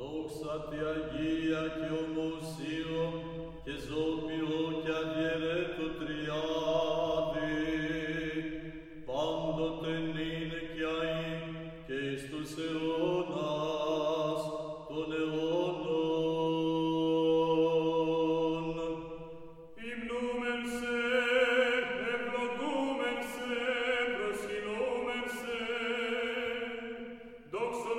Δόξα Τη Αγία και ομοσίω και ζώπιο και αδιαιρέτω τριάδι. Πάντοτε είναι και αΐ και εις τους αιώνας των αιώνων. Υμνούμεν σε, ευλογούμεν σε, προσκυνούμεν σε, δόξα